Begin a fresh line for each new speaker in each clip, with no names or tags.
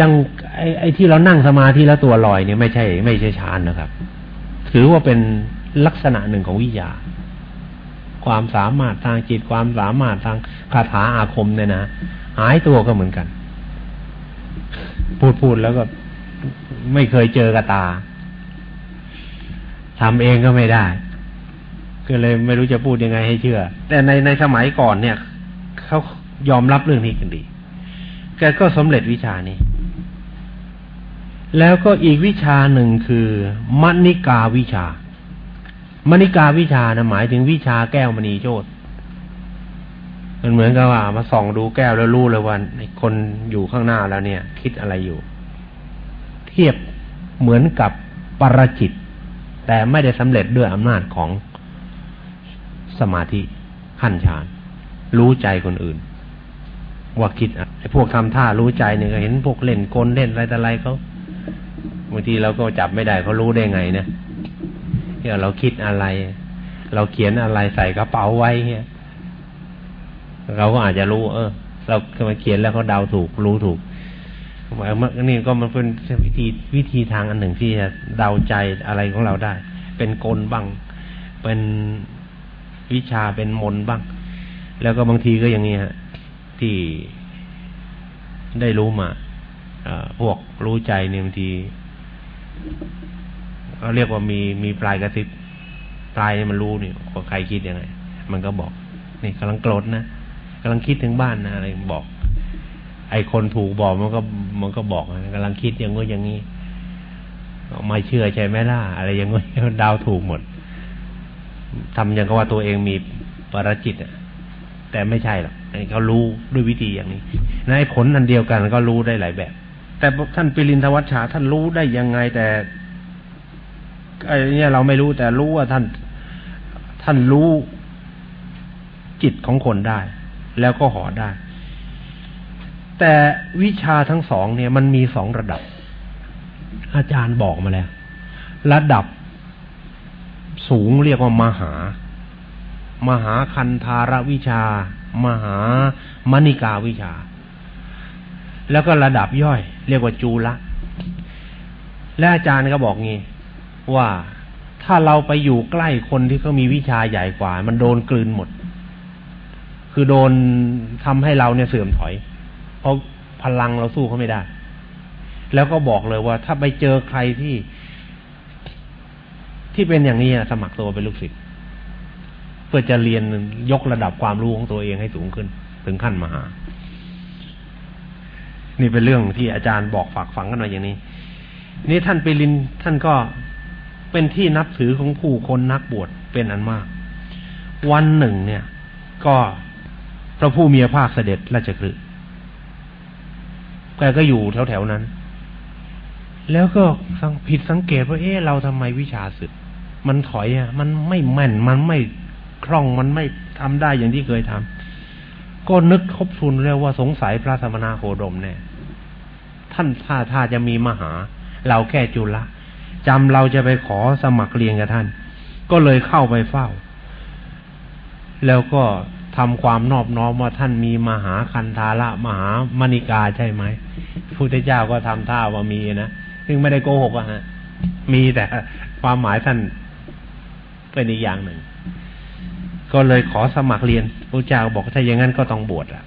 ยังไอ้ไอที่เรานั่งสมาธิแล้วตัวลอยเนี่ยไม่ใช่ ไม่ใช่ฌานนะครับ ถือว่าเป็นลักษณะหนึ่งของวิญญาความสามารถทางจิตความสามารถทางคาถาอาคมเนี่ยนะหายตัวก็เหมือนกัน พูดพูดแล้วก็ไม่เคยเจอกระตาทำเองก็ไม่ได้ก็เลยไม่รู้จะพูดยังไงให้เชื่อ แต่ในในสมัยก่อนเนี่ยเขายอมรับเรื่องนี้กันดี แกก็สำเร็จวิชานี้ แล้วก็อีกวิชาหนึ่งคือมณิกาวิชามณิกาวิชานะหมายถึงวิชาแก้วมณีโจทย์มันเหมือนกับว่ามาส่องดูแก้วแล้วรู้เลยว่าคนอยู่ข้างหน้าแล้วเนี่ย คิดอะไรอยู่ เทียบเหมือนกับปรจิต แต่ไม่ได้สำเร็จด้วยอำนาจของสมาธิขั้นฌานรู้ใจคนอื่น ว่าคิดไอ้พวกทำท่ารู้ใจเนี่ยก็เห็นพวกเล่นกลเล่นอะไรแต่อะไรเขา บางทีเราก็จับไม่ได้เขารู้ได้ไงเนี่ยเนี่ยเราคิดอะไร เราเขียนอะไรใส่กระเป๋าไว้เนี่ยเราก็อาจจะรู้ เออ เรามาเขียนแล้วเขาเดาถูกรู้ถูกหมายว่านี่ก็มันเป็นวิธีวิธีทางอันหนึ่งที่จะเดาใจอะไรของเราได้ เป็นกลบ้าง เป็นวิชาเป็นมนบ้าง แล้วก็บางทีก็อย่างนี้ฮะที่ได้รู้มาพวกรู้ใจเนี่ยบางที เขาเรียกว่ามีมีปลายกระซิบปลายมันรู้นี่ว่าใครคิดยังไง มันก็บอก นี่กำลังโกรธนะกำลังคิดถึงบ้านนะอะไรบอก ไอ้คนถูกบอกมันก็มันก็บอกกำลังคิดอย่างงี้อย่างนี้ไม่เชื่อใช่ไหมล่ะ อะไรอย่างงี้ดาวถูกหมดทำอย่างกับว่าตัวเองมีปรจิตอะ แต่ไม่ใช่หรอกเขารู้ด้วยวิธีอย่างนี้ในผลอันเดียวกันก็รู้ได้หลายแบบ แต่ท่านปิรินทวัชชาท่านรู้ได้ยังไงแต่ไอ้นี่เราไม่รู้แต่รู้ว่าท่าน ท่านรู้จิตของคนได้ แล้วก็หอได้ แต่วิชาทั้งสองเนี่ย มันมีสองระดับ อาจารย์บอกมาแล้ว ระดับสูงเรียกว่ามหา มหาคันธารวิชา มหามณิกาวิชา แล้วก็ระดับย่อย เรียกว่าจูละและอาจารย์ก็บอกงี้ว่าถ้าเราไปอยู่ใกล้คนที่เขามีวิชาใหญ่กว่า มันโดนกลืนหมด คือโดนทำให้เราเนี่ยเสื่อมถอย เพราะพลังเราสู้เขาไม่ได้ แล้วก็บอกเลยว่า ถ้าไปเจอใครที่ที่เป็นอย่างนี้สมัครตัวเป็นลูกศิษย์เพื่อจะเรียนยกระดับความรู้ของตัวเองให้สูงขึ้น ถึงขั้นมหา นี่เป็นเรื่องที่อาจารย์บอกฝากฝังกันมาอย่างนี้ นี่ท่านไปรินท่านก็เป็นที่นับถือของผู้คนนักบวชเป็นอันมาก วันหนึ่งเนี่ย ก็พระผู้มีพระภาคเสด็จราชกฤห์แกก็อยู่แถวๆนั้น แล้วก็ผิดสังเกตว่าเอ๊ะเราทำไมวิชาสึกมันถอยอะ มันไม่แม่น มันไม่คล่อง มันไม่ทำได้อย่างที่เคยทำก็นึกคบทุนแล้วว่าสงสัยพระสมณโคดมแน่ ท่านถ้าถ้าจะมีมหา เราแค่จุละจำเราจะไปขอสมัครเรียนกับท่าน ก็เลยเข้าไปเฝ้า แล้วก็ทำความนอบน้อมว่าท่านมีมหาคันธาระมหามณิกาใช่ไหมพุทธเจ้าก็ทำท่าว่ามีนะซึ่งไม่ได้โกหกอะฮะ มีแต่ความหมายท่านเป็นอีกอย่างหนึ่ง ก็เลยขอสมัครเรียนพระเจ้าบอกถ้าอย่างนั้นก็ต้องบวชอะ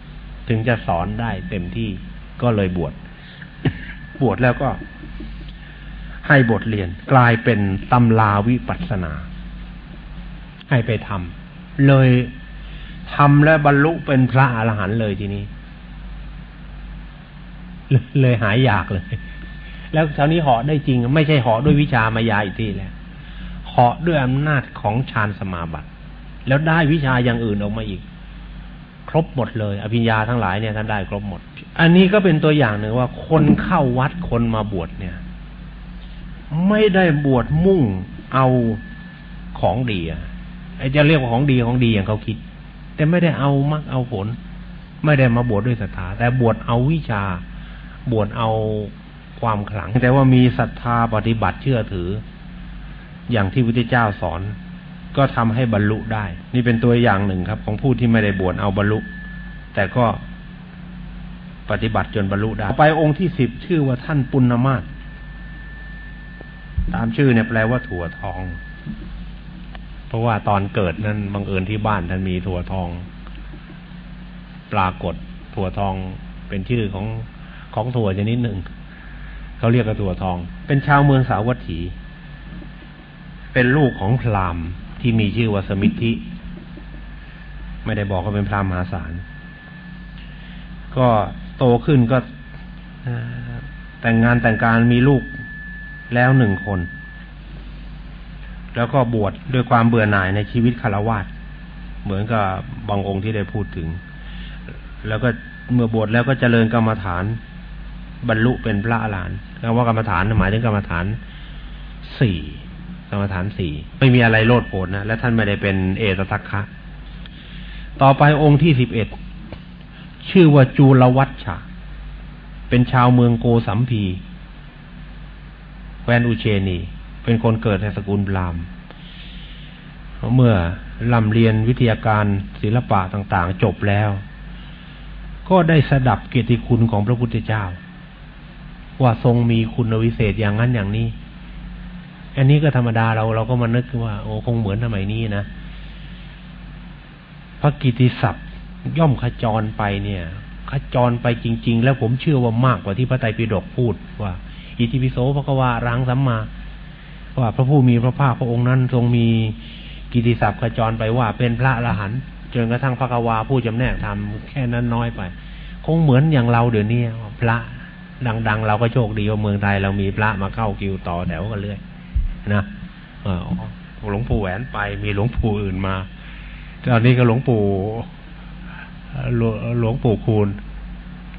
ถึงจะสอนได้เต็มที่ก็เลยบวช บวชแล้วก็ให้บทเรียนกลายเป็นตำลาวิปัสนา ให้ไปทำเลยทำและบรรลุเป็นพระอรหันต์เลยทีนี้ เลยหายอยากเลย แล้วคราวนี้เหาะได้จริง ไม่ใช่เหาะด้วยวิชามายาอีกทีแล้วเหาะด้วยอำนาจของฌานสมาบัติ แล้วได้วิชาอย่างอื่นออกมาอีก ครบหมดเลย อภิญญาทั้งหลายเนี่ยท่านได้ครบหมด อันนี้ก็เป็นตัวอย่างหนึ่งว่าคนเข้าวัดคนมาบวชเนี่ย ไม่ได้บวชมุ่งเอาของดีอะไอจะเรียกว่าของดีของดีอย่างเขาคิด แต่ไม่ได้เอามักเอาผล ไม่ได้มาบวชดด้วยศรัทธาแต่บวชเอาวิชา บวชเอาความขลัง แต่ว่ามีศรัทธาปฏิบัติเชื่อถือ อย่างที่พระพุทธเจ้าสอน ก็ทำให้บรรลุได้ นี่เป็นตัวอย่างหนึ่งครับ ของผู้ที่ไม่ได้บวชเอาบรรลุ แต่ก็ปฏิบัติจนบรรลุได้ ไปองค์ที่สิบชื่อว่าท่านปุณณมาศตามชื่อเนี่ยแปลว่าถั่วทอง เพราะว่าตอนเกิดนั้นบังเอิญที่บ้านท่านมีถั่วทอง ปรากฏถั่วทองเป็นชื่อของของถั่วชนิดหนึ่งเขาเรียกกระถั่วทอง เป็นชาวเมืองสาวัตถี เป็นลูกของพราหมณ์ ที่มีชื่อว่าสมิทธิ ไม่ได้บอกว่าเป็นพราหมณ์มหาศาล ก็โตขึ้นก็แต่งงานแต่งการมีลูกแล้วหนึ่งคน แล้วก็บวชดด้วยความเบื่อหน่ายในชีวิตคารวาสเหมือนกับบางองค์ที่ได้พูดถึง แล้วก็เมื่อบวชแล้วก็เจริญกรรมฐาน บรรลุเป็นพระอรหันต์คำว่ากรรมฐานหมายถึงกรรมฐานสี่ กรรมฐานสี่ไม่มีอะไรโลดโผนนะและท่านไม่ได้เป็นเอตทัคคะ ต่อไปองค์ที่สิบเอ็ดชื่อว่าจูลวัชชะ เป็นชาวเมืองโกสัมพี แควนอุเชนี เป็นคนเกิดในสกุลบรามเมื่อลำเรียนวิทยาการศิลปะต่างๆ จบแล้ว ก็ได้สดับเกียรติคุณของพระพุทธเจ้า ว่าทรงมีคุณวิเศษอย่างนั้นอย่างนี้ อันนี้ก็ธรรมดาเราเราก็มานึกว่า โอ้คงเหมือนสมัยนี้นะพระกิติศัพท์ ย่อมขจรไปเนี่ย ขจรไปจริง ๆ แล้วผมเชื่อว่ามากกว่าที่พระไตรปิฎกพูดว่า อิติปิโสพระกวารังสัมมา ว่าพระผู้มีพระภาคพระองค์นั้นทรงมีกิติศัพท์ขจรไปว่าเป็นพระอรหันต์จนกระทั่งพระกวาผู้จำแนกทำแค่นั้นน้อยไป คงเหมือนอย่างเราเดี๋ยวนี้พระดัง ๆ เราก็โชคดีว่าเมืองไทยเรามีพระมาเข้าคิวต่อแถวกันเรื่อย นะหลวงปู่แหวนไปมีหลวงปู่อื่นมา ตอนนี้ก็หลวงปู่หลวงปู่คูณ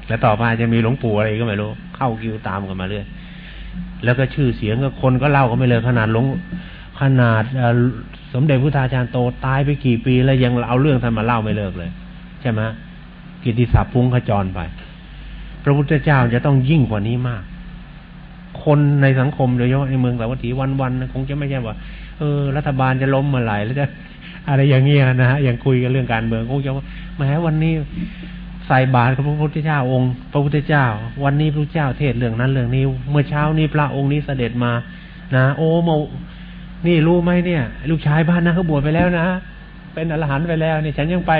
แล้วต่อไปจะมีหลวงปู่อะไรก็ไม่รู้ เข้าคิวตามกันมาเรื่อยแล้วก็ชื่อเสียงก็คนก็เล่าก็ไม่เลยขนาดหลวงขนาดสมเด็จพุทธาจารย์โตตายไปกี่ปีแล้วยังเอาเรื่องท่านมาเล่าไม่เลิกเลย ใช่ไหมกิติศัพท์พุ่งขจรไป พระพุทธเจ้าจะต้องยิ่งกว่านี้มาก คนในสังคมโดยเฉพาะในเมืองสาวัตถีวันๆคงจะไม่ใช่ว่าเออรัฐบาลจะล้มเมื่อไหร่แล้วจะอะไรอย่างเงี้ยนะฮะอยังคุยกันเรื่องการเมืองคงจะว่าแม้วันนี้ใส่บาตรกับพระพุทธเจ้าองค์ พระพุทธเจ้า วันนี้พระเจ้าเทศเรื่องนั้นเรื่องนี้ เมื่อเช้านี้พระองค์นี้เสด็จมา นะโอ้โมนี่รู้ไหมเนี่ย ลูกชายบ้านนะเขาบวชไปแล้วนะเป็นอรหันต์ไปแล้วนี่ฉันยังไป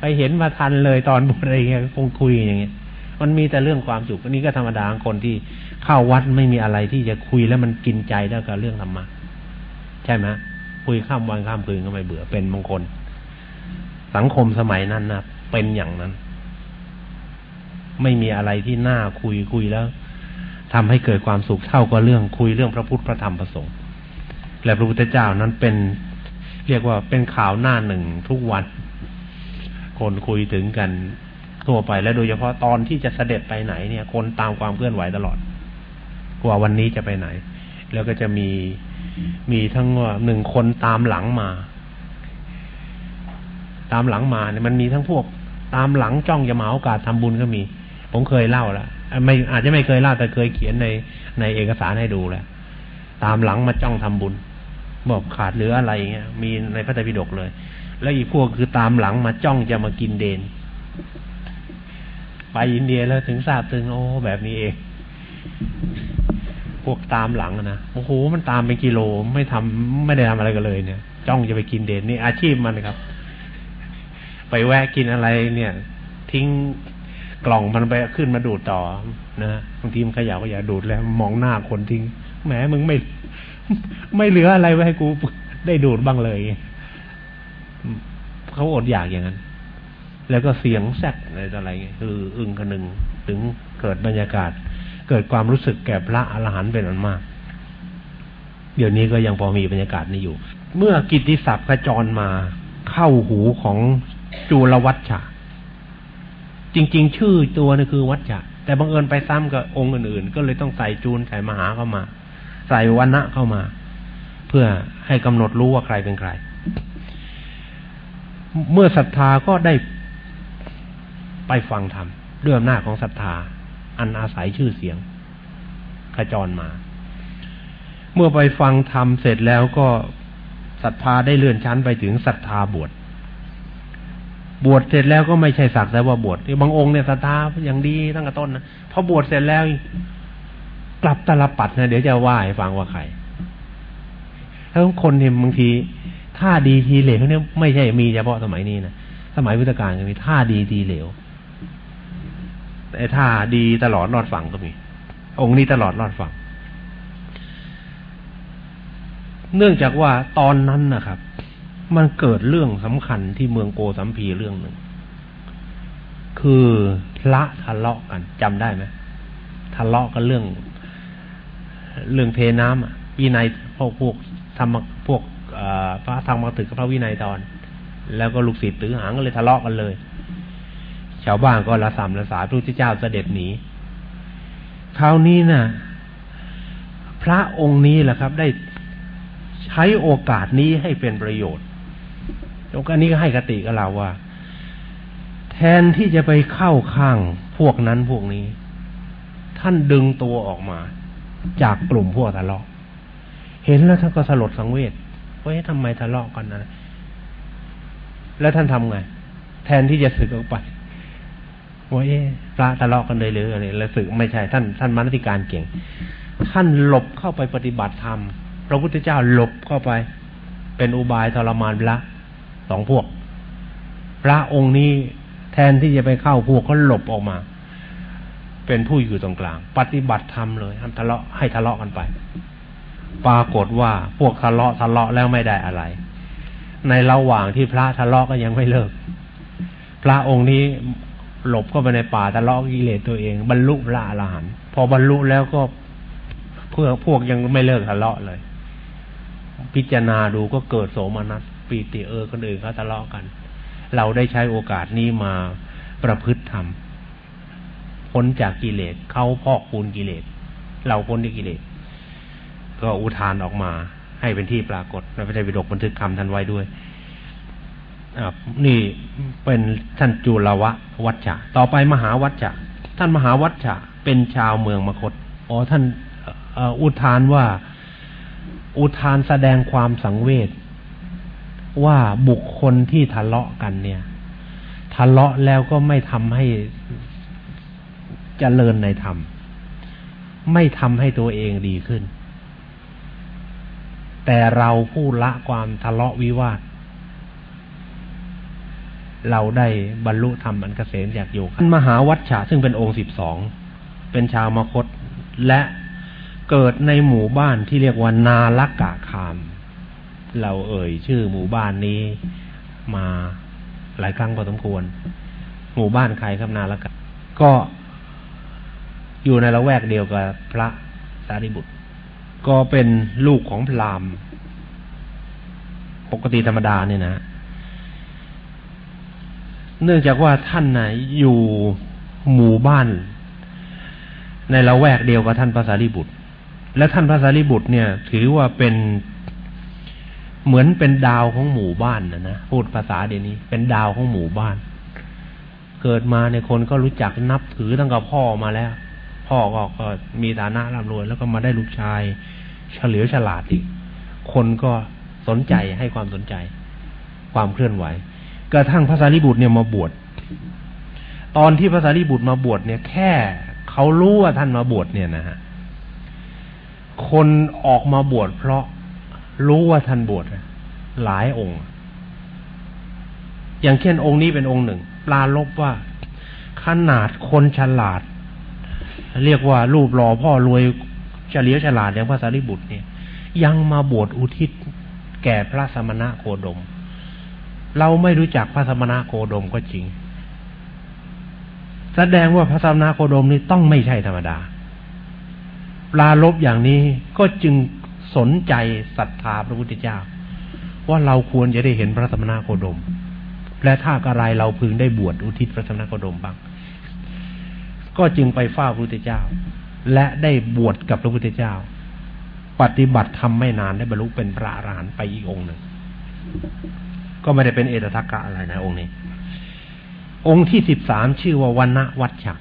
ไปเห็นมาทันเลยตอนบวชอะไรเงี้ยคงคุยอย่างเงี้ย มันมีแต่เรื่องความสุขอันนี้ก็ธรรมดาคนที่เข้าวัดไม่มีอะไรที่จะคุยแล้วมันกินใจแล้วกับเรื่องธรรมะใช่ไหมคุยข้ามวันข้ามคืนก็ไม่เบื่อเป็นมงคล สังคมสมัยนั้นนะเป็นอย่างนั้น ไม่มีอะไรที่น่าคุยคุยแล้วทำให้เกิดความสุขเท่ากับเรื่องคุยเรื่องพระพุทธพระธรรมพระสงฆ์และพระพุทธเจ้านั้นเป็น เรียกว่าเป็นข่าวหน้าหนึ่งทุกวันคนคุยถึงกัน ทั่วไปและโดยเฉพาะตอนที่จะเสด็จไปไหนเนี่ย คนตามความเคลื่อนไหวตลอด กว่าวันนี้จะไปไหน แล้วก็จะมีมีทั้งว่าหนึ่งคนตามหลังมา ตามหลังมาเนี่ยมันมีทั้งพวก ตามหลังจ้องจะมาโอกาสทำบุญก็มี ผมเคยเล่าแล้วไม่อาจจะไม่เคยเล่าแต่เคยเขียนในในเอกสารให้ดูแล้วตามหลังมาจ้องทำบุญบอกขาดเหลืออะไรเงี้ยมีในพระไตรปิฎกเลย แล้วอีกพวกคือตามหลังมาจ้องจะมากินเดน ไปอินเดียแล้วถึงทราบถึงโอ้แบบนี้เอง พวกตามหลังนะโอ้โหมันตามเป็นกิโลไม่ทำไม่ได้ทำอะไรกันเลยเนี่ย จ้องจะไปกินเดนนี่อาชีพมันครับ ไปแวะกินอะไรเนี่ย ทิ้งกล่องมันไปขึ้นมาดูดต่อนะบางทีมันขยะก็อย่าดูดแล้ว มองหน้าคนทิ้งแหมมึงไม่ ไม่เหลืออะไรไว้ให้กูได้ดูดบ้างเลยเขาอดอยากอย่างนั้น แล้วก็เสียงแซดอะไรต่ออะไรเงี้ยคืออึ้งคนึงถึงเกิดบรรยากาศ เกิดความรู้สึกแก่พระอรหันต์เป็นอันมาก เดี๋ยวนี้ก็ยังพอมีบรรยากาศนี้อยู่ เมื่อกิติศัพท์กระจรมาเข้าหูของจูลวัชชะจริง ๆ ชื่อตัวนี่คือวัชชะแต่บังเอิญไปซ้ำกับองค์อื่นๆ ก็เลยต้องใส่จูนใส่มหาเข้ามา ใส่วันณะเข้ามา เพื่อให้กำหนดรู้ว่าใครเป็นใคร เมื่อศรัทธาก็ได้ ไปฟังธรรมด้วยอำนาจของศรัทธา อันอาศัยชื่อเสียงขจรมา เมื่อไปฟังธรรมเสร็จแล้วก็ศรัทธาได้เลื่อนชั้นไปถึงศรัทธาบวชบวชเสร็จแล้วก็ไม่ใช่สักแต่ว่าบวชบางองค์เนี่ยศรัทธาอย่างดีตั้งแต่ต้นนะพอบวชเสร็จแล้วกลับตลปัดนะเดี๋ยวจะว่าให้ฟังว่าใครแล้วคนเนี่ยบางทีท่าดีทีเหลวเนี่ยไม่ใช่มีเฉพาะสมัยนี้นะสมัยพุทธกาลก็มีท่าดีทีเหลว แต่ท่าดีตลอดรอดฝั่งก็มี องค์นี้ตลอดรอดฝั่ง เนื่องจากว่าตอนนั้นนะครับ มันเกิดเรื่องสำคัญที่เมืองโกสัมพีเรื่องหนึ่ง คือละทะเลาะกันจำได้ไหมทะเลาะกันเรื่อง เรื่องเทน้ำอะวินัยพวกพวกทำพวกพระธรรมตึกกับพระวินัยตอน แล้วก็ลูกศิษย์ตือหางก็เลยทะเลาะกันเลย ชาวบ้านก็ละสามละสาพระพุทธเจ้าเสด็จหนีคราวนี้นะ่ะ พระองค์นี้แหละครับ ได้ใช้โอกาสนี้ให้เป็นประโยชน์โอกาสนี้ก็ให้กติกับเราว่า แทนที่จะไปเข้าข้างพวกนั้นพวกนี้ ท่านดึงตัวออกมา จากกลุ่มพวกทะเลาะเห็นแล้วท่านก็สลดสังเวชว่าทำไมทะเลาะกันนะแล้วท่านทำไง แทนที่จะสึกออกไป ว่าเอ๊ะพระทะเลาะกันเลยหรืออะไรแล้วสึกไม่ใช่ท่านท่านมานติการเก่ง ท่านหลบเข้าไปปฏิบัติธรรมพระพุทธเจ้าหลบเข้าไป เป็นอุบายทรมานพระสองพวก พระองค์นี้แทนที่จะไปเข้าพวกก็หลบออกมา เป็นผู้อยู่ตรงกลาง ปฏิบัติธรรมเลยททะเลาะให้ทะเลาะกันไป ปรากฏว่าพวกทะเลาะทะเลาะแล้วไม่ได้อะไร ในระหว่างที่พระทะเลาะก็ยังไม่เลิก พระองค์นี้ หลบเข้าไปในป่าทะเลาะกิเลสตัวเอง บรรลุพระอรหันต์พอบรรลุแล้วก็เพื่อพวกยังไม่เลิกทะเลาะเลย พิจารณาดูก็เกิดโสมนัสปีติเออคนอื่นเขาทะเลาะกัน เราได้ใช้โอกาสนี้มาประพฤติธรรมพ้นจากกิเลสเขาพอกปูนกิเลส เราพ้นจากกิเลส ก็อุทานออกมา ให้เป็นที่ปรากฏในพระไตรปิฎกบันทึกคำท่านไว้ด้วย นี่เป็นท่านจุลวะวัชชะต่อไปมหาวัชชะท่านมหาวัชชะเป็นชาวเมืองมคตอ๋อท่านอุทานว่า อุทานแสดงความสังเวชว่าบุคคลที่ทะเลาะกันเนี่ย ทะเลาะแล้วก็ไม่ทำให้เจริญในธรรม ไม่ทำให้ตัวเองดีขึ้น แต่เราผู้ละความทะเลาะวิวาท เราได้บรรลุธรรมอันเกษมจากโยคะมหาวัชชะซึ่งเป็นองค์สิบสองเป็นชาวมคตและเกิดในหมู่บ้านที่เรียกว่านาลกะคาม เราเอ่ยชื่อหมู่บ้านนี้มาหลายครั้งพอสมควร หมู่บ้านใครครับนาลกะก็อยู่ในละแวกเดียวกับพระสารีบุตร ก็เป็นลูกของพราหมณ์ปกติธรรมดาเนี่ยนะ เนื่องจากว่าท่านนะอยู่หมู่บ้าน ในละแวกเดียวกับท่านพระสารีบุตร และท่านพระสารีบุตรเนี่ย ถือว่าเป็นเหมือนเป็นดาวของหมู่บ้านนะนะพูดภาษาเดี๋ยวนี้ เป็นดาวของหมู่บ้าน เกิดมาในคนก็รู้จักนับถือตั้งแต่พ่อมาแล้ว พ่อก็ก็มีฐานะร่ำรวยแล้วก็มาได้ลูกชาย เฉลียวฉลาดอีกคนก็สนใจให้ความสนใจ ความเคลื่อนไหว กระทั่งพระสารีบุตรเนี่ยมาบวชตอนที่พระสารีบุตรมาบวชเนี่ย แค่เขารู้ว่าท่านมาบวชเนี่ยนะฮะคนออกมาบวชเพราะรู้ว่าท่านบวชหลายองค์ อย่างเช่นองค์นี้เป็นองค์หนึ่ง ปลาลบว่า ขนาดคนฉลาด เรียกว่ารูปหล่อพ่อรวยเฉลียวฉลาดอย่างพระสารีบุตรเนี่ย ยังมาบวชอุทิศแก่พระสมณะโคดม เราไม่รู้จักพระสมณะโคดมก็จริง แสดงว่าพระสมณะโคดมนี่ต้องไม่ใช่ธรรมดา ปลาลบอย่างนี้ก็จึงสนใจศรัทธาพระพุทธเจ้า ว่าเราควรจะได้เห็นพระสมณะโคดม และถ้าอะไรเราพึงได้บวชอุทิศพระสมณะโคดมบ้าง ก็จึงไปเฝ้าพระพุทธเจ้า และได้บวชกับพระพุทธเจ้า ปฏิบัติทำไม่นานได้บรรลุเป็นพระอรหันต์ไปอีกองค์หนึ่ง ก็ไม่ได้เป็นเอตทัคกะอะไรนะองค์นี้ องค์ที่สิบสามชื่อว่าวันณวัชชะ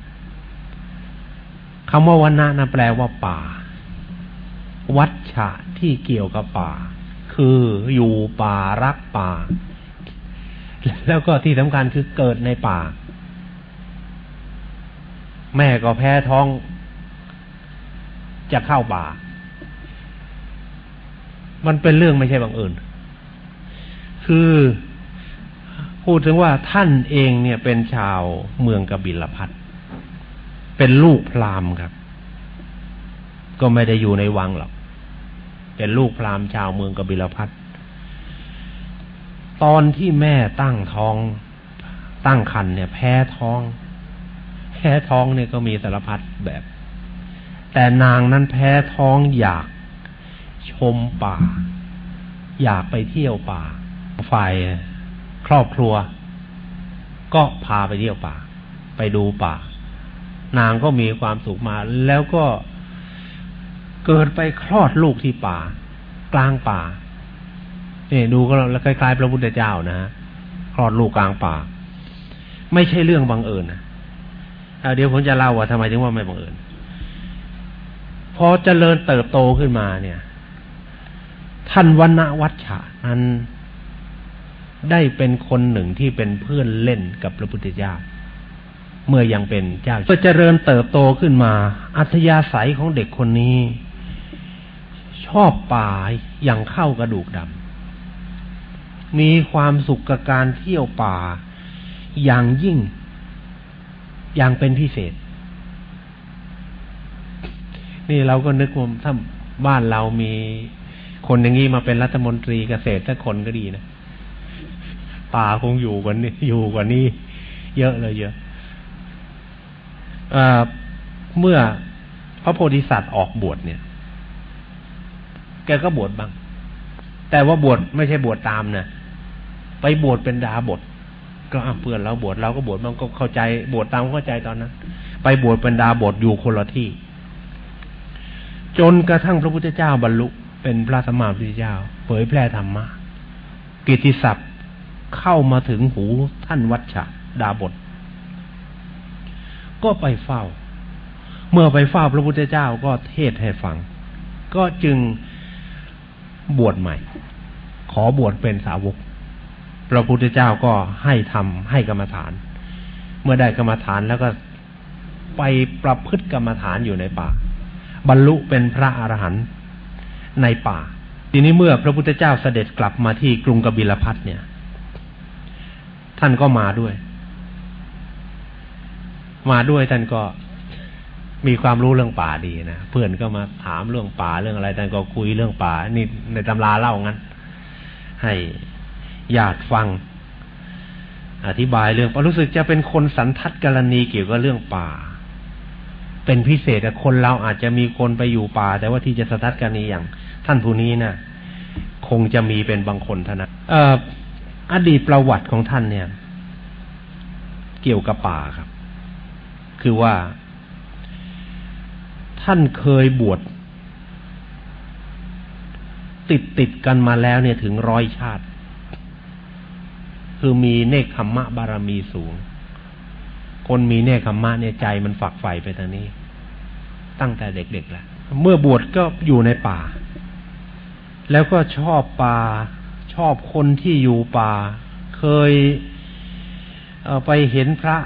คำว่าวันนะนะแปลว่าป่า วัชชะที่เกี่ยวกับป่า คืออยู่ป่ารักป่า แล้วก็ที่สำคัญคือเกิดในป่า แม่ก็แพ้ท้อง จะเข้าป่า มันเป็นเรื่องไม่ใช่บังเอิญ คือ พูดถึงว่าท่านเองเนี่ยเป็นชาวเมืองกบิลพัทเป็นลูกพราหมณ์ครับ ก็ไม่ได้อยู่ในวังหรอก เป็นลูกพราหมณ์ชาวเมืองกบิลพัทตอนที่แม่ตั้งท้อง ตั้งคันเนี่ย แพ้ท้อง แพ้ท้องเนี่ยก็มีสารพัดแบบ แต่นางนั้นแพ้ท้องอยากชมป่า อยากไปเที่ยวป่า ฝ่ายครอบครัว ก็พาไปเที่ยวป่า ไปดูป่า นางก็มีความสุขมา แล้วก็เกิดไปคลอดลูกที่ป่า กลางป่าเนี่ดูก็แล้วคล้ายๆพระพุทธเจ้านะฮะคลอดลูกกลางป่า ไม่ใช่เรื่องบังเอิญนะเดี๋ยวผมจะเล่าว่าทำไมถึงว่าไม่บังเอิญพอเจริญเติบโตขึ้นมาเนี่ย ท่านวันวัชชะนั้น ได้เป็นคนหนึ่งที่เป็นเพื่อนเล่นกับพระพุทธเจ้า เมื่อยังเป็นเจ้าก็เจริญเติบโตขึ้นมา อัธยาศัยของเด็กคนนี้ ชอบป่าอย่างเข้ากระดูกดำมีความสุขกับการเที่ยวป่า อย่างยิ่ง อย่างเป็นพิเศษ นี่เราก็นึกว่าถ้าบ้านเรามีคนอย่างนี้มาเป็นรัฐมนตรีเกษตรสักคนก็ดีนะ ป่าคงอยู่กว่านี้อยู่กว่านี้ เยอะเลยเยอะเมื่อพระโพธิสัตว์ออกบวชเนี่ย แกก็บวชบ้าง แต่ว่าบวชไม่ใช่บวชตามนะไปบวชเป็นดาบท ก็เพื่อนเราบวชเราก็บวชมันก็เข้าใจบวชตามเข้าใจตอนนั้น ไปบวชเป็นดาบทอยู่คนละที่ จนกระทั่งพระพุทธเจ้าบรรลุเป็นพระสัมมาสัมพุทธเจ้า เผยแพร่ธรรมะกิติศัพท์ เข้ามาถึงหูท่านวัชชะดาบท ก็ไปเฝ้า เมื่อไปเฝ้าพระพุทธเจ้าก็เทศให้ฟัง ก็จึงบวชใหม่ ขอบวชเป็นสาวก พระพุทธเจ้าก็ให้ทำให้กรรมฐาน เมื่อได้กรรมฐานแล้วก็ไปประพฤติกรรมฐานอยู่ในป่า บรรลุเป็นพระอรหันต์ในป่า ทีนี้เมื่อพระพุทธเจ้าเสด็จกลับมาที่กรุงกบิลพัทเนี่ย ท่านก็มาด้วย มาด้วยท่านก็มีความรู้เรื่องป่าดีนะเพื่อนก็มาถามเรื่องป่าเรื่องอะไรท่านก็คุยเรื่องป่านี่ในตำราเล่างั้น ให้ญาติฟัง อธิบายเรื่องรู้สึกจะเป็นคนสันทัดกรณีเกี่ยวกับเรื่องป่า เป็นพิเศษแต่คนเราอาจจะมีคนไปอยู่ป่า แต่ว่าที่จะสันทัดกรณีอย่าง ท่านผู้นี้นะ่ะ คงจะมีเป็นบางคนเท่านั้นเอดีตประวัติของท่านเนี่ย เกี่ยวกับป่าครับ คือว่า ท่านเคยบวชติดติดกันมาแล้วเนี่ยถึงร้อยชาติ คือมีเนคขมมะบารมีสูง คนมีเนคขมมะเนี่ยใจมันฝักใฝ่ไปทางนี้ ตั้งแต่เด็กๆแล้วเมื่อบวชก็อยู่ในป่า แล้วก็ชอบป่า ชอบคนที่อยู่ป่า เคยไปเห็นพระ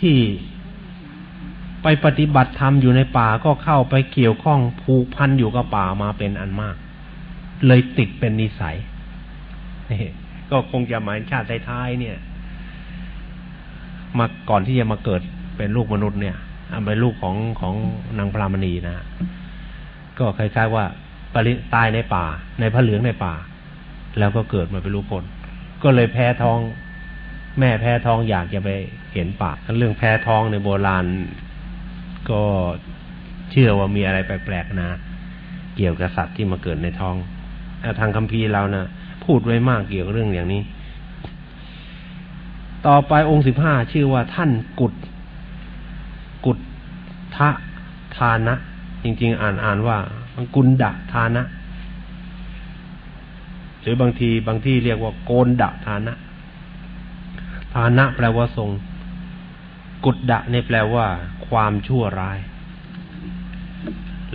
ที่ไปปฏิบัติธรรมอยู่ในป่าก็เข้าไปเกี่ยวข้องผูกพันอยู่กับป่ามาเป็นอันมาก เลยติดเป็นนิสัยนี่ก็คงจะหมายชาติท้ายเนี่ย มาก่อนที่จะมาเกิดเป็นลูกมนุษย์เนี่ยเป็นลูกของของนางพรามณีนะก็คล้ายๆว่าตายในป่า ในพระเหลืองในป่า แล้วก็เกิดมาเป็นลูกคน ก็เลยแพ้ท้อง แม่แพ้ท้องอยากจะไปเห็นปากเรื่องแพ้ท้องในโบราณ ก็เชื่อว่ามีอะไรแปลกๆนะ เกี่ยวกับสัตว์ที่มาเกิดในท้องทางคัมภีร์เรานะพูดไว้มากเกี่ยวกับเรื่องอย่างนี้ ต่อไปองค์สิบห้าชื่อว่าท่านกุดกุดทะทานะ จริง ๆ อ่านอ่านว่า กุนดะทานะ รือบางทีบางที่เรียกว่าโกนดะฐานะ ฐานะแปลว่าทรง กุดดะนี่แปลว่า ความชั่วร้าย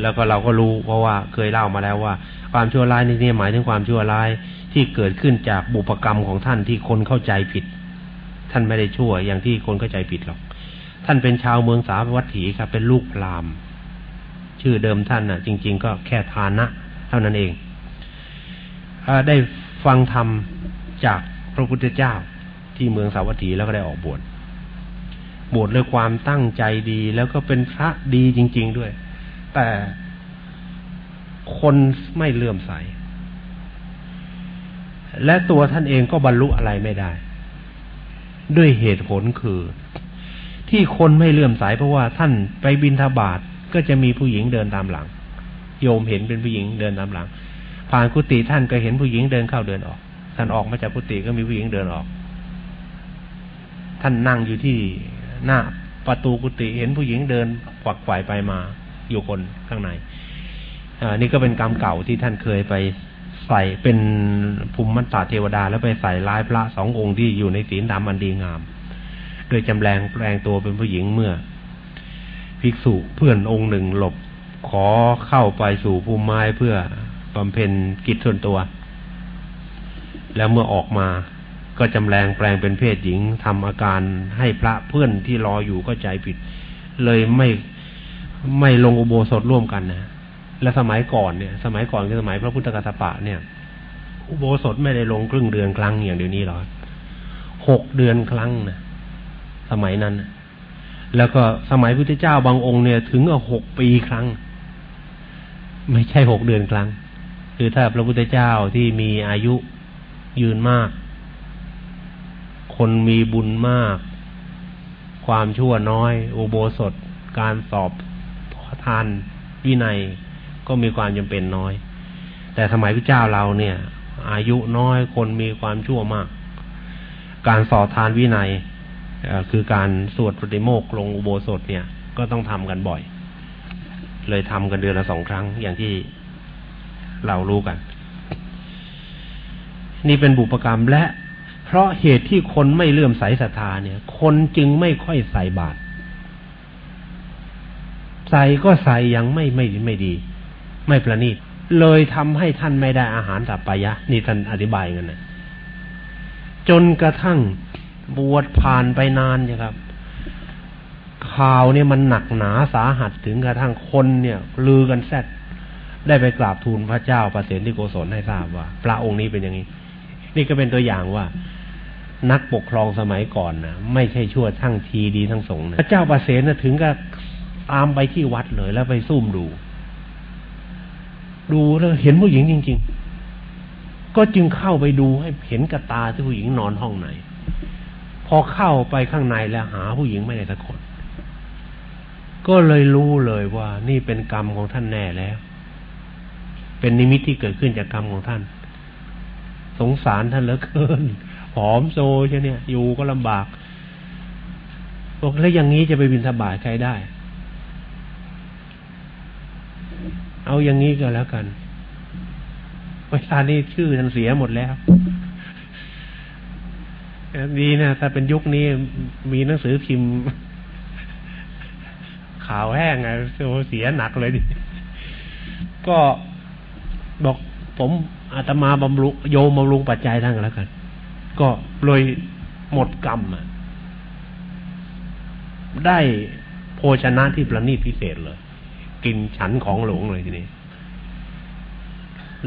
แล้วก็เราก็รู้เพราะว่าเคยเล่ามาแล้วว่า ความชั่วร้ายนี่นี่หมายถึงความชั่วร้ายที่เกิดขึ้นจากบุพกรรมของท่านที่คนเข้าใจผิด ท่านไม่ได้ชั่วอย่างที่คนเข้าใจผิดหรอก ท่านเป็นชาวเมืองสาวัตถีครับเป็นลูกพราหมณ์ชื่อเดิมท่านน่ะ จริง ๆ ก็แค่ทานะ เท่านั้นเอง ได้ฟังธรรมจากพระพุทธเจ้าที่เมืองสาวัตถีแล้วก็ได้ออกบวชบวชด้วยความตั้งใจดีแล้วก็เป็นพระดีจริง ๆด้วย แต่คนไม่เลื่อมใส และตัวท่านเองก็บรรลุอะไรไม่ได้ ด้วยเหตุผลคือ ที่คนไม่เลื่อมใสเพราะว่าท่านไปบินทบาทก็จะมีผู้หญิงเดินตามหลัง โยมเห็นเป็นผู้หญิงเดินตามหลัง ผ่านกุฏิท่านก็เห็นผู้หญิงเดินเข้าเดินออก ท่านออกมาจากกุฏิก็มีผู้หญิงเดินออก ท่านนั่งอยู่ที่หน้าประตูกุฏิเห็นผู้หญิงเดินขวักไขว่ไปมาอยู่คนข้างในอันนี้ก็เป็นกรรมเก่าที่ท่านเคยไปใส่เป็นภูมิมัตตาเทวดา แล้วไปใส่ร้ายพระสององค์ที่อยู่ในศีลดำอันดีงาม โดยจำแรงแปลงตัวเป็นผู้หญิงเมื่อ ภิกษุเพื่อนองค์หนึ่งหลบขอเข้าไปสู่ภูมิไม้เพื่อ บำเพ็ญกิจส่วนตัว แล้วเมื่อออกมาก็จำแรงแปลงเป็นเพศหญิงทำอาการให้พระเพื่อนที่รออยู่ก็ใจผิด เลยไม่ไม่ลงอุโบสถร่วมกันนะและสมัยก่อนเนี่ย สมัยก่อนคือสมัยพระพุทธกัสสปะเนี่ย อุโบสถไม่ได้ลงครึ่งเดือนครั้งอย่างเดี๋ยวนี้หรอกหกเดือนครั้งนะสมัยนั้น แล้วก็สมัยพุทธเจ้าบางองค์เนี่ย ถึงกับหกปีครั้ง ไม่ใช่หกเดือนครั้ง คือถ้าพระพุทธเจ้าที่มีอายุยืนมาก คนมีบุญมาก ความชั่วน้อยอุโบสถ การสอบทานวินัยก็มีความจำเป็นน้อย แต่สมัยพระเจ้าเราเนี่ย อายุน้อยคนมีความชั่วมาก การสอบทานวินัยคือการสวดปฏิโมกลงอุโบสถเนี่ย ก็ต้องทำกันบ่อย เลยทำกันเดือนละสองครั้งอย่างที่ เรารู้กัน นี่เป็นบุปกรรมและ เพราะเหตุที่คนไม่เลื่อมใสศรัทธาเนี่ย คนจึงไม่ค่อยใส่บาตรใส่ก็ใส่ยังไม่ไม่ไม่ดี ไม่ประณีตเลยทำให้ท่านไม่ได้อาหารสัปปายะ นี่ท่านอธิบายกันนะจนกระทั่งบวชผ่านไปนานใช่ครับข่าวเนี่ยมันหนักหนาสาหัสถึงกระทั่งคนเนี่ยลือกันแซด ได้ไปกราบทูลพระเจ้าประเสนที่โกศลให้ทราบว่า พระองค์นี้เป็นอย่างนี้ นี่ก็เป็นตัวอย่างว่า นักปกครองสมัยก่อนนะไม่ใช่ชั่วทั้งทีดีทั้งสงนะพระเจ้าประเสนนะถึงกับตามไปที่วัดเลยแล้วไปซุ่มดู ดูแล้วเห็นผู้หญิงจริง ๆ ก็จึงเข้าไปดูให้เห็นกระตาที่ผู้หญิงนอนห้องไหน พอเข้าไปข้างในแล้วหาผู้หญิงไม่ได้สักคน ก็เลยรู้เลยว่านี่เป็นกรรมของท่านแน่แล้ว เป็นนิมิตที่เกิดขึ้นจากกรรมของท่าน สงสารท่านเหลือเกินผอมโซใช่เนี่ย อยู่ก็ลำบากบอกแล้วอย่างนี้จะไปบินสบายใครได้ เอาอย่างนี้ก็แล้วกันเวลานี้ชื่อท่านเสียหมดแล้วดีนะถ้าเป็นยุคนี้มีหนังสือพิมพ์ ข่าวแห้งไงเสียหนักเลยดิก็ บอกผมอาตมาบำรุโยมบำรุงปัจจัยทั้งแล้วกัน ก็เลยหมดกรรมได้โภชนะที่ประณีตพิเศษเลย กินฉันของหลวงเลยทีนี้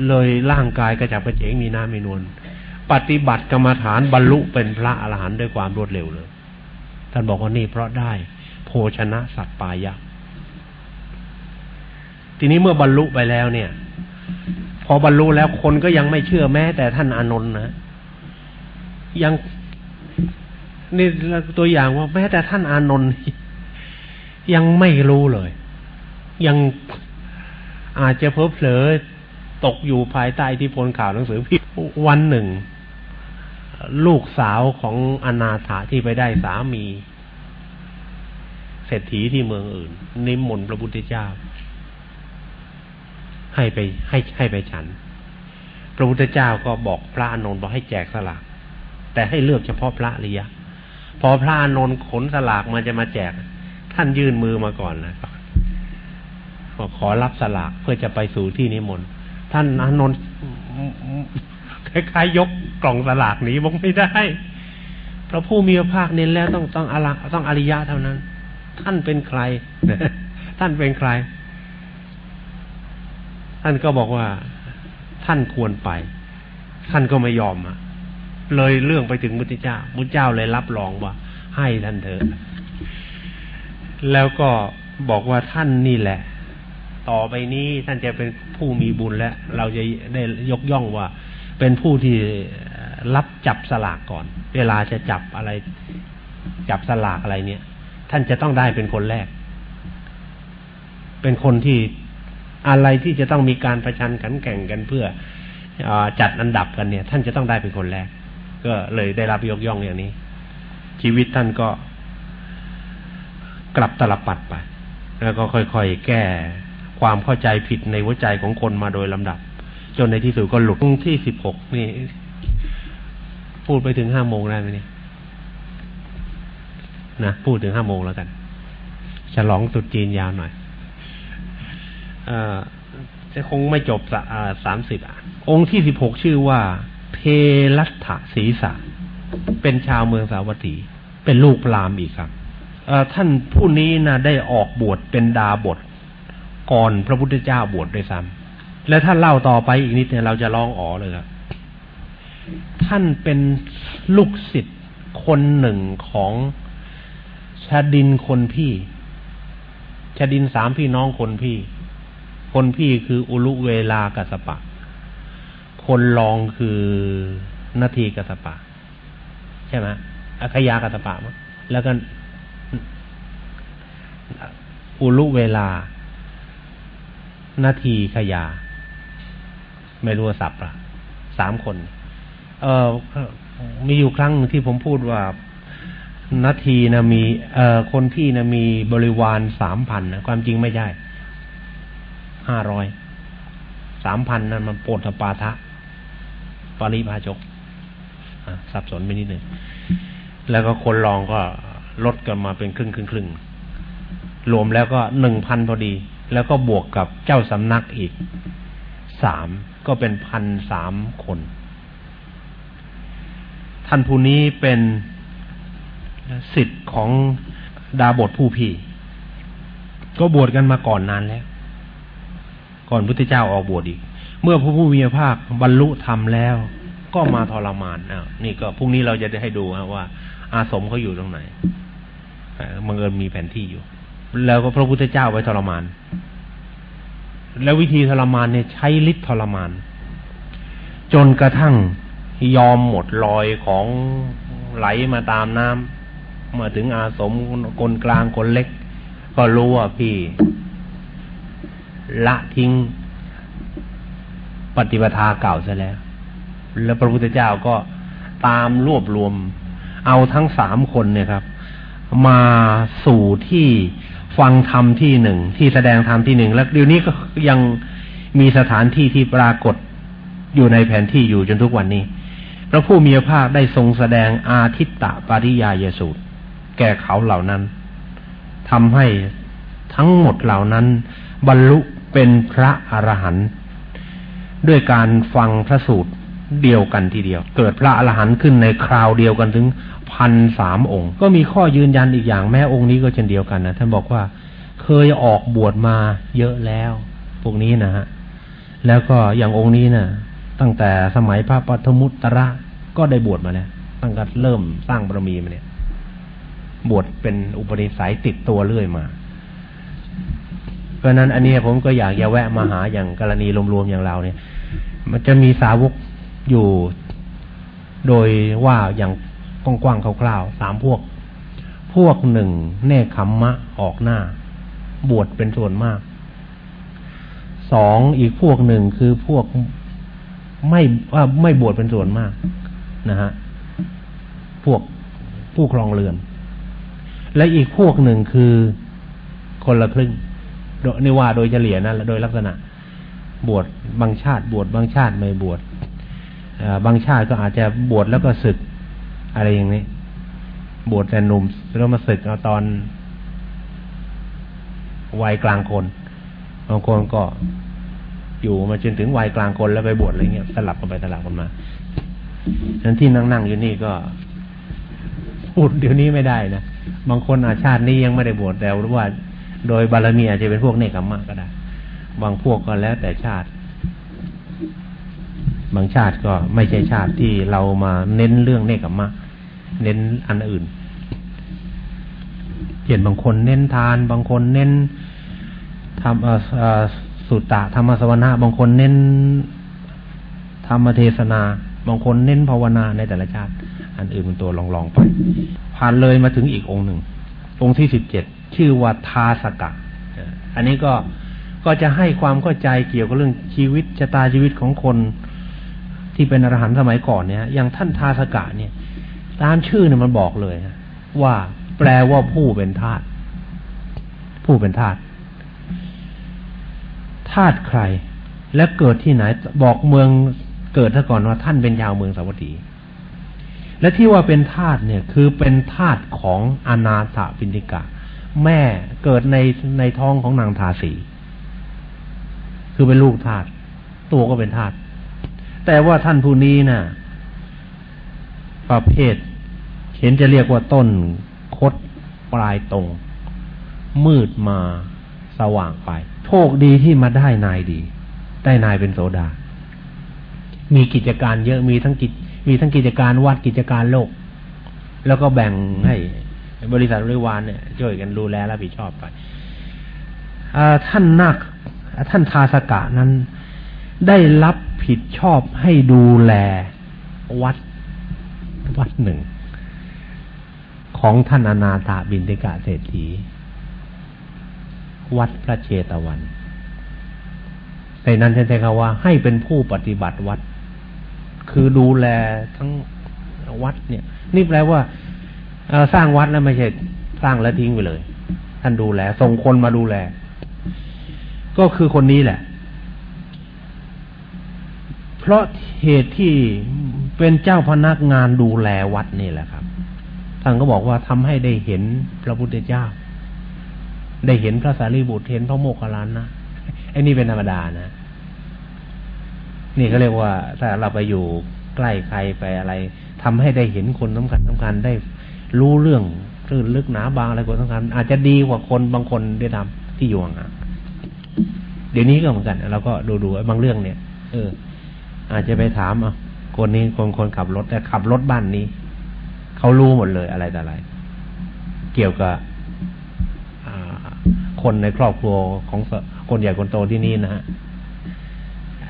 เลยร่างกายกระจับกระเจงมีน้ำมีนวลปฏิบัติกรรมฐานบรรลุเป็นพระอรหันต์ด้วยความรวดเร็วเลย ท่านบอกว่านี่เพราะได้ โภชนะสัตปายะ ทีนี้เมื่อบรรลุไปแล้วเนี่ย พอบรรลุแล้วคนก็ยังไม่เชื่อแม้ แต่ท่านอานนท์นะยังนี่ตัวอย่างว่าแม้แต่ท่านอานนท์ยังไม่รู้เลย ยังอาจจะเพ้อเผลอตกอยู่ภายใต้ที่พลข่าวหนังสือพิมพ์วันหนึ่ง ลูกสาวของอนาถาที่ไปได้สามี เศรษฐีที่เมืองอื่น นิมนต์พระพุทธเจ้า ให้ไปให้ให้ไปฉัน พระพุทธเจ้าก็บอกพระอานนท์บอกให้แจกสลาก แต่ให้เลือกเฉพาะพระริยะพอพระนนท์ขนสลากมาจะมาแจก ท่านยื่นมือมาก่อนนะขอรับสลากเพื่อจะไปสู่ที่นิมนต์ท่านอนนท์คล้ายๆยกกล่องสลากหนีบอกไม่ได้เพราะผู้มีพระภาคเน้นแล้วต้องต้องอลังต้องอริยะเท่านั้น ท่านเป็นใคร ท่านเป็นใคร ท่านก็บอกว่าท่านควรไป ท่านก็ไม่ยอมอะ เลยเรื่องไปถึงมุติเจ้ามุติเจ้าเลยรับรองว่า ให้ท่านเถอะ แล้วก็บอกว่าท่านนี่แหละ ต่อไปนี้ท่านจะเป็นผู้มีบุญและเราจะได้ยกย่องว่า เป็นผู้ที่รับจับสลากก่อน เวลาจะจับอะไร จับสลากอะไรเนี่ย ท่านจะต้องได้เป็นคนแรก เป็นคนที่ อะไรที่จะต้องมีการประชันขันแข่งกันเพื่อจัดอันดับกันเนี่ย ท่านจะต้องได้เป็นคนแรก ก็เลยได้รับยกย่องอย่างนี้ ชีวิตท่านก็กลับตลปัดไป แล้วก็ค่อยๆแก้ความเข้าใจผิดในหัวใจของคนมาโดยลำดับ จนในที่สุดก็หลุดที่สิบหกนี่ พูดไปถึงห้าโมงได้ไหมเนี่ยนะพูดถึงห้าโมงแล้วกัน ฉลองสุดจีนยาวหน่อย จะคงไม่จบสามสิบองค์ที่สิบหกชื่อว่า เพลัตถศีสะเป็นชาวเมืองสาวัตถี เป็นลูกพรามอีกครับท่านผู้นี้นะได้ออกบวชเป็นดาบท ก่อนพระพุทธเจ้าบวชด้วยซ้ำและท่านเล่าต่อไปอีกนิดเนี่ยเราจะร้องอ๋อเลยครับท่านเป็นลูกศิษย์คนหนึ่งของชาดินคนพี่ชาดินสามพี่น้องคนพี่ คนพี่คืออุลุเวลากัสปะ คนรองคือนาทีกัสปะ ใช่ไหมอัคยากัสปะมั้งแล้วก็อุลุเวลา นาทีขยา ไม่รู้สับละสามคน เออมีอยู่ครั้งที่ผมพูดว่านาทีนะมี เอ่อคนพี่นะมีบริวารสามพันนะความจริงไม่ใช่ ห้าร้อยสามพันนั้นมันโปรตปาทะปาริพาจกสับสนไปนิดหนึ่ง แล้วก็คนรองก็ลดกันมาเป็นครึ่งครึ่งครึ่งรวมแล้วก็หนึ่งพันพอดี แล้วก็บวกกับเจ้าสำนักอีกสามก็เป็นพันสามคน ท่านผู้นี้เป็นสิทธิ์ของดาบทผู้พี่ ก็บวชกันมาก่อนนานแล้ว ก่อนพุทธเจ้าออกบวชอีก เมื่อพระผู้มีพระภาคบรรลุธรรมแล้ว ก็มาทรมานอ่านี่ก็พรุ่งนี้เราจะได้ให้ดูว่า อาสมเขาอยู่ตรงไหนมังเอิญมีแผนที่อยู่ แล้วก็พระพุทธเจ้าไว้ทรมาน แล้ววิธีทรมานเนี่ยใช้ฤทธิ์ทรมาน จนกระทั่งยอมหมดลอยของไหลมาตามน้ำมาถึงอาสมคนกลางคนเล็ก ก็รู้ว่าพี่ ละทิ้งปฏิปทาเก่าซะแล้ว แล้วพระพุทธเจ้าก็ตามรวบรวม เอาทั้งสามคนเนี่ยครับ มาสู่ที่ฟังธรรมที่หนึ่งที่แสดงธรรมที่หนึ่งแล้วเดี๋ยวนี้ก็ยังมีสถานที่ที่ปรากฏอยู่ในแผนที่อยู่จนทุกวันนี้ พระผู้มีพระภาคได้ทรงแสดงอาทิตตปริยายสูตร แก่เขาเหล่านั้นทำให้ทั้งหมดเหล่านั้น บรรลุ เป็นพระอรหันต์ด้วยการฟังพระสูตรเดียวกันทีเดียว เกิดพระอรหันต์ขึ้นในคราวเดียวกันถึงพันสามองค์ ก็มีข้อยืนยันอีกอย่างแม้องค์นี้ก็เช่นเดียวกันนะท่านบอกว่าเคยออกบวชมาเยอะแล้วพวกนี้นะฮะแล้วก็อย่างองค์นี้นะ่ะ ตั้งแต่สมัยพระปฐมุตระก็ได้บวชมาแล้วตั้งแต่เริ่มสร้างบารมีมาเนี่ย บวชเป็นอุปนิสัยติดตัวเรื่อยมา ราะนั้นอันนี้ผมก็อยากจะแวะมาหาอย่างกรณีรวมๆอย่างเราเนี่ย มันจะมีสาวกอยู่โดยว่าอย่างกว้างๆคร่าวๆสามพวก พวกหนึ่งเนคขมมะออกหน้า บวชเป็นส่วนมากสองอีกพวกหนึ่งคือพวกไม่ว่าไม่บวชเป็นส่วนมากนะฮะพวกผู้ครองเรือน และอีกพวกหนึ่งคือคนละครึ่ง นี่ว่าโดยเฉลี่ยนะโดยลักษณะ บวชบางชาติบวชบางชาติไม่บวชบางชาติก็อาจจะบวชแล้วก็ศึกอะไรอย่างนี้ บวชแต่หนุ่มแล้วมาศึกเอาตอนวัยกลางคนบางคนก็อยู่มาจนถึงวัยกลางคนแล้วไปบวชอะไรเงี้ยสลับกันไปสลับกันมาฉะนั้นที่นั่งๆอยู่นี่ก็พูดเดี๋ยวนี้ไม่ได้นะบางคนอาชาตินี้ยังไม่ได้บวชแต่ว่า โดยบารมีอาจจะเป็นพวกเนกัมมะก็ได้ บางพวกก็แล้วแต่ชาติ บางชาติก็ไม่ใช่ชาติที่เรามาเน้นเรื่องเนกัมมะ เน้นอันอื่นเห็นบางคนเน้นทาน บางคนเน้นทำสุตตะธรรมสวนาบางคนเน้นธรรมเทศนา บางคนเน้นภาวนาในแต่ละชาติ อันอื่นเป็นตัวลองๆไป ผ่านเลยมาถึงอีกองค์หนึ่ง องค์ที่สิบเจ็ด ชื่อว่าทาสกะอันนี้ก็ก็จะให้ความเข้าใจเกี่ยวกับเรื่องชีวิตชะตาชีวิตของคนที่เป็นอรหันต์สมัยก่อนเนี่ยอย่างท่านทาสกะเนี่ย ตามชื่อเนี่ยมันบอกเลยว่าแปลว่าผู้เป็นทาสผู้เป็นทาสทาสใคร และเกิดที่ไหน บอกเมืองเกิดซะก่อนว่าท่านเป็นยาวเมืองสาวัตถี และที่ว่าเป็นทาสเนี่ย คือเป็นทาสของอนาถปิณิกะ แม่เกิดในในท้องของนางทาสี คือเป็นลูกทาสตัวก็เป็นทาสแต่ว่าท่านผู้นี้นะ่ะ ประเภท เห็นจะเรียกว่าต้นคดปลายตรง มืดมาสว่างไป โชคดีที่มาได้นายดี ได้นายเป็นโสดา มีกิจการเยอะมีทั้งกิจมีทั้งกิจการวัดกิจการโลก แล้วก็แบ่งให้ บริษัทบริวารเนี่ยช่วยกันดูแลรับผิดชอบไปท่านนักท่านทาสกะนั้น ได้รับผิดชอบให้ดูแลวัดวัดหนึ่ง ของท่านอนาถาบินติกะเศรษฐี วัดพระเชตวันในนั้นท่านใช้คำว่าให้เป็นผู้ปฏิบัติวัด คือดูแลทั้งวัดเนี่ย นี่แปลว่า สร้างวัดแล้วไม่ใช่สร้างแล้วทิ้งไปเลย ท่านดูแลส่งคนมาดูแล ก็คือคนนี้แหละ เพราะเหตุที่เป็นเจ้าพนักงานดูแลวัดนี่แหละครับท่านก็บอกว่าทำให้ได้เห็นพระพุทธเจ้า ได้เห็นพระสารีบุตรเห็นพระโมคคัลลานะไอ้นี่เป็นธรรมดานะนี่เขาเรียกว่าถ้าเราไปอยู่ใกล้ใครไปอะไรทำให้ได้เห็นคนสำคัญสำคัญได้ รู้เรื่องรื่นลึกหนาบางอะไรคนสำคัญอาจจะดีกว่าคนบางคนได้ทำที่อยู่ห่างเดี๋ยวนี้ก็เหมือนกันเราก็ดูดูบางเรื่องเนี่ย เออ อาจจะไปถามอะคนนี้คนคนขับรถแต่ขับรถบ้านนี้เขารู้หมดเลยอะไรแต่อะไร เกี่ยวกับคนในครอบครัวของคนใหญ่คนโตที่นี่นะฮะ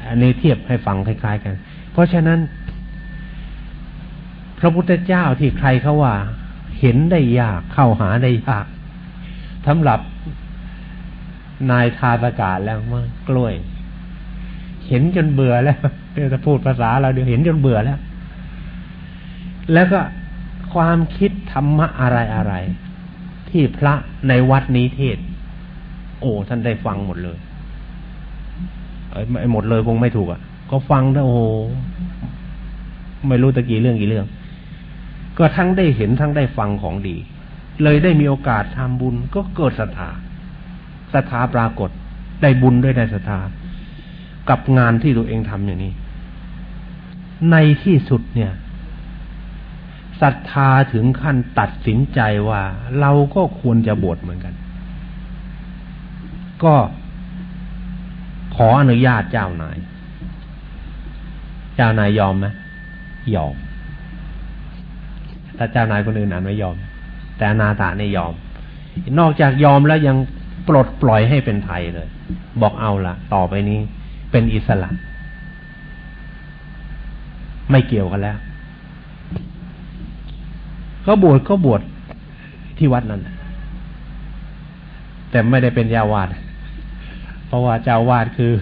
อันนี้เทียบให้ฟังคล้าย ๆ กัน เพราะฉะนั้น พระพุทธเจ้าที่ใครเขาว่า เห็นได้ยากเข้าหาได้ยากสำหรับนายทาสกาศแล้วมากล้วย เห็นจนเบื่อแล้วเดี๋ยวจะพูดภาษาเราเดี๋ยวเห็นจนเบื่อแล้ว แล้วก็ความคิดธรรมะอะไรอะไร ที่พระในวัดนี้เทศ โอ้ท่านได้ฟังหมดเลยไม่หมดเลยคงไม่ถูกอะ ก็ฟังแล้วโอ้ไม่รู้ตะกี่เรื่องกี่เรื่อง ก็ทั้งได้เห็นทั้งได้ฟังของดี เลยได้มีโอกาสทำบุญก็เกิดศรัทธาศรัทธาปรากฏได้บุญด้วยได้ศรัทธากับงานที่ตัวเองทำอย่างนี้ ในที่สุดเนี่ยศรัทธาถึงขั้นตัดสินใจว่า เราก็ควรจะบวชเหมือนกัน ก็ขออนุญาตเจ้านาย เจ้านายยอมไหมยอม แต่เจ้านายคนอื่นนั้นไม่ยอม แต่นาตาเนี่ยยอม นอกจากยอมแล้วยังปลดปล่อยให้เป็นไทยเลย บอกเอาละต่อไปนี้ เป็นอิสระ ไม่เกี่ยวกันแล้ว ก็บวชก็บวชที่วัดนั้นแต่ไม่ได้เป็นยาวาดราะว่าเจ้าวาดคือ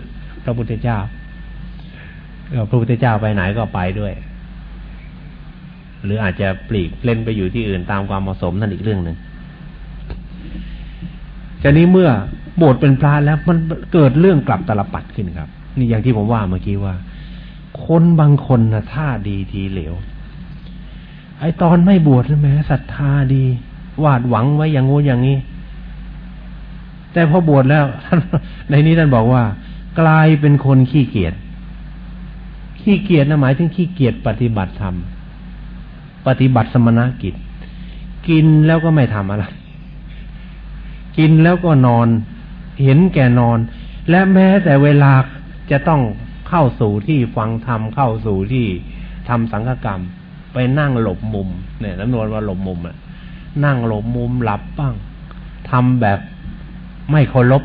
พระพุทธเจ้าพระพุทธเจ้าไปไหนก็ไปด้วย หรืออาจจะปลีกเล่นไปอยู่ที่อื่นตามความเหมาะสมนั่นอีกเรื่องหนึ่งจะนี้เมื่อบวชเป็นพระแล้วมันเกิดเรื่องกลับตลปัดขึ้นครับ นี่อย่างที่ผมว่าเมื่อกี้ว่า คนบางคนนะท่าดีทีเหลว ไอตอนไม่บวชแม้ศรัทธาดี วาดหวังไว้อย่างงู้อย่างนี้ แต่พอบวชแล้วท่านในนี้ท่านบอกว่า กลายเป็นคนขี้เกียจขี้เกียจนะหมายถึงขี้เกียจปฏิบัติธรรม ปฏิบัติสมณกิจ กินแล้วก็ไม่ทำอะไร กินแล้วก็นอน เห็นแก่นอน และแม้แต่เวลาจะต้องเข้าสู่ที่ฟังธรรมเข้าสู่ที่ทำสังฆกรรม ไปนั่งหลบมุมเนี่ยน้ำนวลว่าหลบมุมอะนั่งหลบมุมหลับบ้างทำแบบไม่เคารพ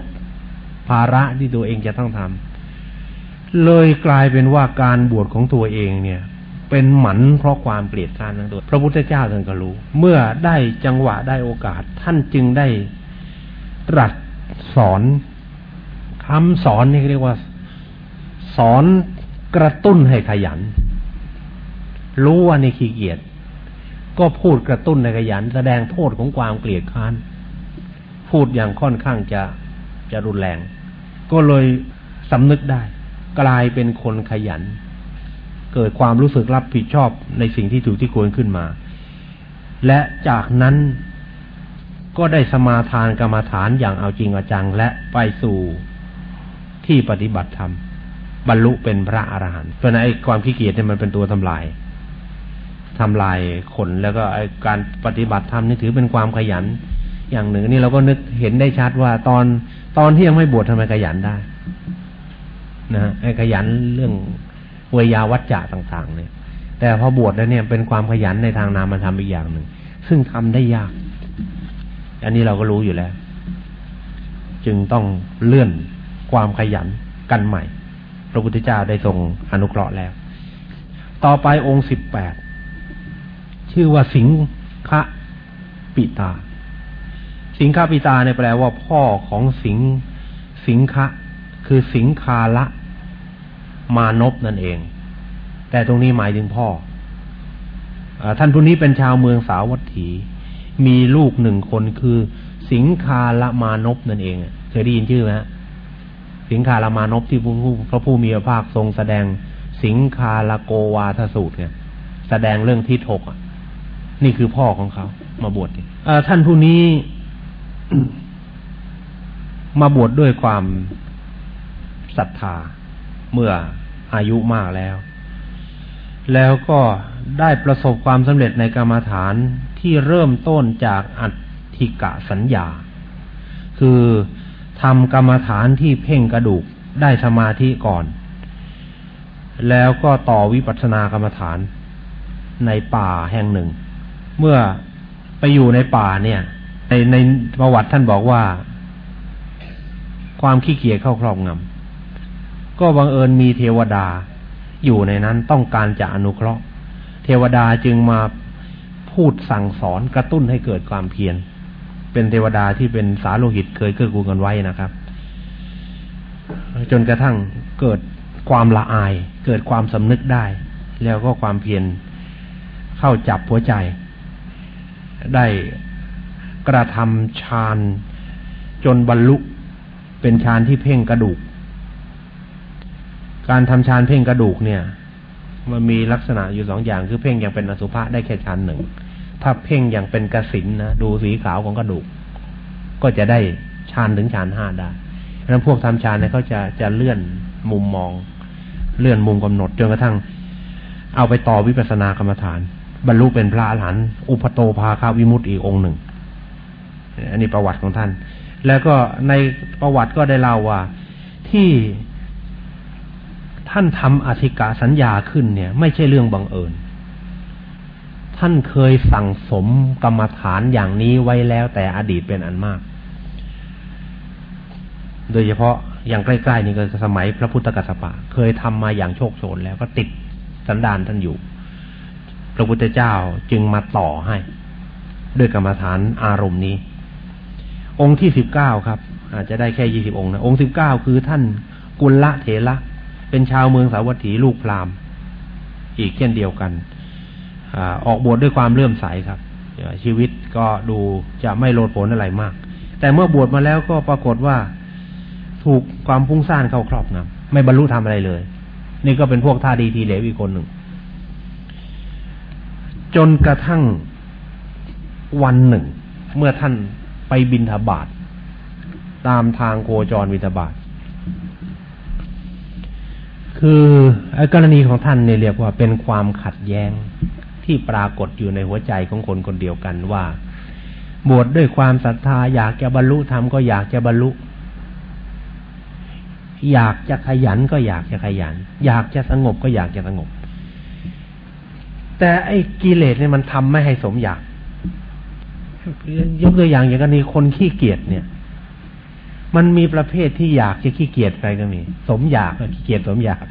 ภาระที่ตัวเองจะต้องทำเลยกลายเป็นว่าการบวชของตัวเองเนี่ย เป็นหมันเพราะความเกลียดชังทั้งตัวพระพุทธเจ้าท่านก็รู้ เมื่อได้จังหวะได้โอกาส ท่านจึงได้ตรัสสอนคำสอนนี่เรียกว่า สอนกระตุ้นให้ขยัน รู้ว่านี่ขี้เกียจก็พูดกระตุ้นในขยัน แสดงโทษของความเกลียดค้าน พูดอย่างค่อนข้างจะจะรุนแรง ก็เลยสำนึกได้ กลายเป็นคนขยัน เกิดความรู้สึกรับผิดชอบในสิ่งที่ถูกที่ควรขึ้นมา และจากนั้นก็ได้สมาทานกรรมฐานอย่างเอาจริงเอาจังและไปสู่ที่ปฏิบัติธรรม บรรลุเป็นพระอรหันต์เพราะนั้นไอ้ความขี้เกียจเนี่ยมันเป็นตัวทำลายทำลายคนแล้วก็ไอ้การปฏิบัติธรรมนี่ถือเป็นความขยัน อย่างหนึ่งนี่เราก็นึกเห็นได้ชัดว่าตอนตอนที่ยังไม่บวชทำไมขยันได้นะไอ้ขยันเรื่อง วยาวัจจะต่างๆ เนี่ย แต่พอบวชแล้วเนี่ยเป็นความขยันในทางนามธรรมอีกอย่างหนึ่ง ซึ่งทำได้ยาก อันนี้เราก็รู้อยู่แล้ว จึงต้องเลื่อนความขยันกันใหม่ พระพุทธเจ้าได้ทรงอนุเคราะห์แล้ว ต่อไปองค์สิบแปดชื่อว่าสิงคะปิตา สิงคาปิตาเนี่ยแปลว่าพ่อของสิงสิงคะ คือสิงคาละ มานพนั่นเอง แต่ตรงนี้หมายถึงพ่ออท่านผู้นี้เป็นชาวเมืองสาวัตถี มีลูกหนึ่งคนคือสิงคาละมานพนั่นเองเคยได้ยินชื่อไหมสิงคาละมานพที่พระผู้มีพระภาคทรงแสดงสิงคาละโกวาทสูตรเนี่ย แสดงเรื่องที่ถกนี่คือพ่อของเขา มาบวชท่านผู้นี้ มาบวชดด้วยความศรัทธา เมื่ออายุมากแล้ว แล้วก็ได้ประสบความสำเร็จในกรรมฐานที่เริ่มต้นจากอัติกะสัญญา คือทำกรรมฐานที่เพ่งกระดูกได้สมาธิก่อน แล้วก็ต่อวิปัสสนากรรมฐานในป่าแห่งหนึ่ง เมื่อไปอยู่ในป่าเนี่ย ในในประวัติท่านบอกว่า ความขี้เกียจเข้าครอบงำ ก็บังเอิญมีเทวดาอยู่ในนั้นต้องการจะอนุเคราะห์ เทวดาจึงมาพูดสั่งสอนกระตุ้นให้เกิดความเพียรเป็นเทวดาที่เป็นสาโลหิตเคยเกื้อกูลกันไว้นะครับ จนกระทั่งเกิดความละอาย เกิดความสำนึกได้ แล้วก็ความเพียรเข้าจับหัวใจ ได้กระทำฌานจนบรรลุเป็นฌานที่เพ่งกระดูก การทำฌานเพ่งกระดูกเนี่ย มันมีลักษณะอยู่สองอย่างคือเพ่งอย่างเป็นอสุภะได้แค่ฌานหนึ่งถ้าเพ่งอย่างเป็นกสินนะดูสีขาวของกระดูก ก็จะได้ฌานถึงฌานห้าได้ดังนั้นพวกทำฌานเนี่ยเขาจะจะเลื่อนมุมมอง เลื่อนมุมกำหนดจนกระทั่ง เอาไปต่อวิปัสสนากรรมฐาน บรรลุเป็นพระอรหันต์อุปโตภาคาวิมุตติอีกองหนึ่งอันนี้ประวัติของท่าน แล้วก็ในประวัติก็ได้เล่าว่าที่ ท่านทำอธิกาสัญญาขึ้นเนี่ย ไม่ใช่เรื่องบังเอิญ ท่านเคยสั่งสมกรรมฐานอย่างนี้ไว้แล้วแต่อดีตเป็นอันมาก โดยเฉพาะอย่างใกล้ๆนี่ก็สมัยพระพุทธกัสสปะ เคยทำมาอย่างโชคโชนแล้วก็ติดสันดานท่านอยู่ พระพุทธเจ้าจึงมาต่อให้ ด้วยกรรมฐานอารมณ์นี้ องค์ที่สิบเก้าครับ อาจจะได้แค่ยี่สิบองค์นะองค์สิบเก้าคือท่านกุลละเถระ เป็นชาวเมืองสาวัตถีลูกพราหมณ์ อีกเช่นเดียวกันอออกบวชดด้วยความเลื่อมใสครับชีวิตก็ดูจะไม่โลดผลอะไรมาก แต่เมื่อบวชมาแล้วก็ปรากฏว่าถูกความพุ่งซ่านเข้าครอบงำไม่บรรลุทำอะไรเลย นี่ก็เป็นพวกท่าดีทีเหลวอีกคนหนึ่ง จนกระทั่งวันหนึ่ง เมื่อท่านไปบินทบาทตามทางโคจรวินทบาท คือกรณีของท่านเนี่ยเรียกว่าเป็นความขัดแย้งที่ปรากฏอยู่ในหัวใจของคนคนเดียวกันว่า บวชดด้วยความศรัทธาอยากจะบรรลุธรรมก็อยากจะบรรลุ อยากจะขยันก็อยากจะขยัน อยากจะสงบก็อยากจะสงบ แต่ไอ้กิเลสเนี่ยมันทำไม่ให้สมอยากยกตัวอย่างอย่างกรณีคนขี้เกียจเนี่ย มันมีประเภทที่อยากจะขี้เกียจไปก็มี สมอยากขี้เกียจสมอยาก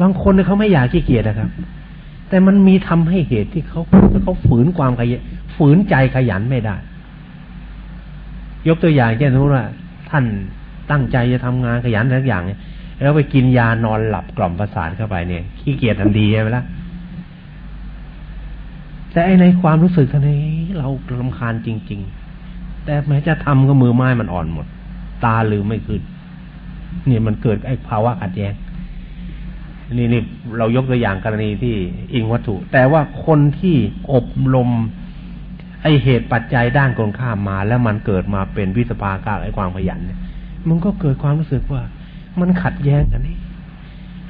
บางคนเขาไม่อยากขี้เกียจนะครับ แต่มันมีทำให้เหตุที่เขาเขาฝืนความขยันฝืนใจขยันไม่ได้ ยกตัวอย่างเช่นสมมติว่า ท่านตั้งใจจะทำงานขยันทุกอย่างเนี่ยแล้วไปกินยานอนหลับกล่อมประสาทเข้าไปเนี่ยขี้เกียจทันทีใช่ไหมล่ะแต่ไอในความรู้สึกท่านี้เราลำคาญจริง ๆ แต่แม้จะทำก็มือไม้มันอ่อนหมด ตาลืมไม่ขึ้นนี่มันเกิดไอ้ภาวะขัดแย้งนี่นี่เรายกตัวอย่างกรณีที่อิงวัตถุ แต่ว่าคนที่อบรมไอเหตุปัจจัยด้านกรงข้ามมา แล้วมันเกิดมาเป็นวิสภากาไอความขยันเนี่ย มันก็เกิดความรู้สึกว่า มันขัดแย้งกันนี่